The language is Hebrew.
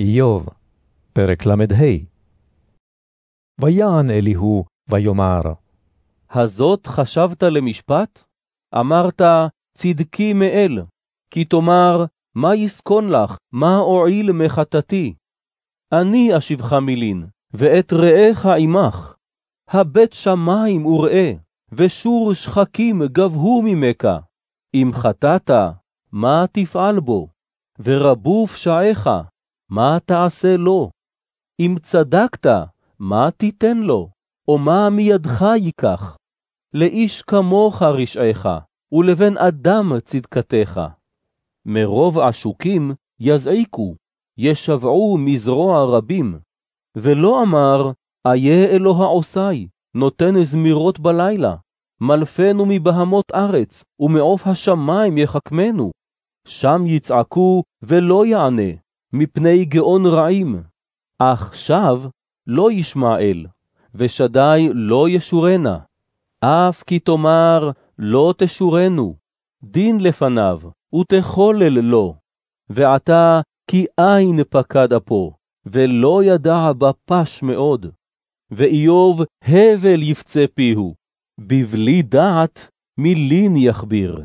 איוב, פרק ל"ה ויען אליהו ויאמר, הזאת חשבת למשפט? אמרת, צדקי מאל, כי תאמר, מה יסכון לך, מה אועיל מחטאתי? אני אשיבך מילין, ואת רעך עמך. הבט שמים וראה, ושור שחקים גבהו ממך. אם חטאת, מה תפעל בו? ורבו פשעיך, מה תעשה לו? אם צדקת, מה תיתן לו? או מה מידך ייקח? לאיש כמוך רשעך, ולבן אדם צדקתך. מרוב עשוקים יזעיקו, ישבעו מזרוע רבים. ולא אמר, איה אלוה עושי, נותן זמירות בלילה. מלפנו מבהמות ארץ, ומעוף השמים יחכמנו. שם יצעקו ולא יענה, מפני גאון רעים. עכשיו לא ישמע אל, ושדי לא ישורנה. אף כי תאמר לא תשורנו, דין לפניו, ותחולל לו. ועתה כי אין פקד אפו, ולא ידע בפש מאוד. ואיוב הבל יפצה פיהו, בבלי דעת מילין יכביר.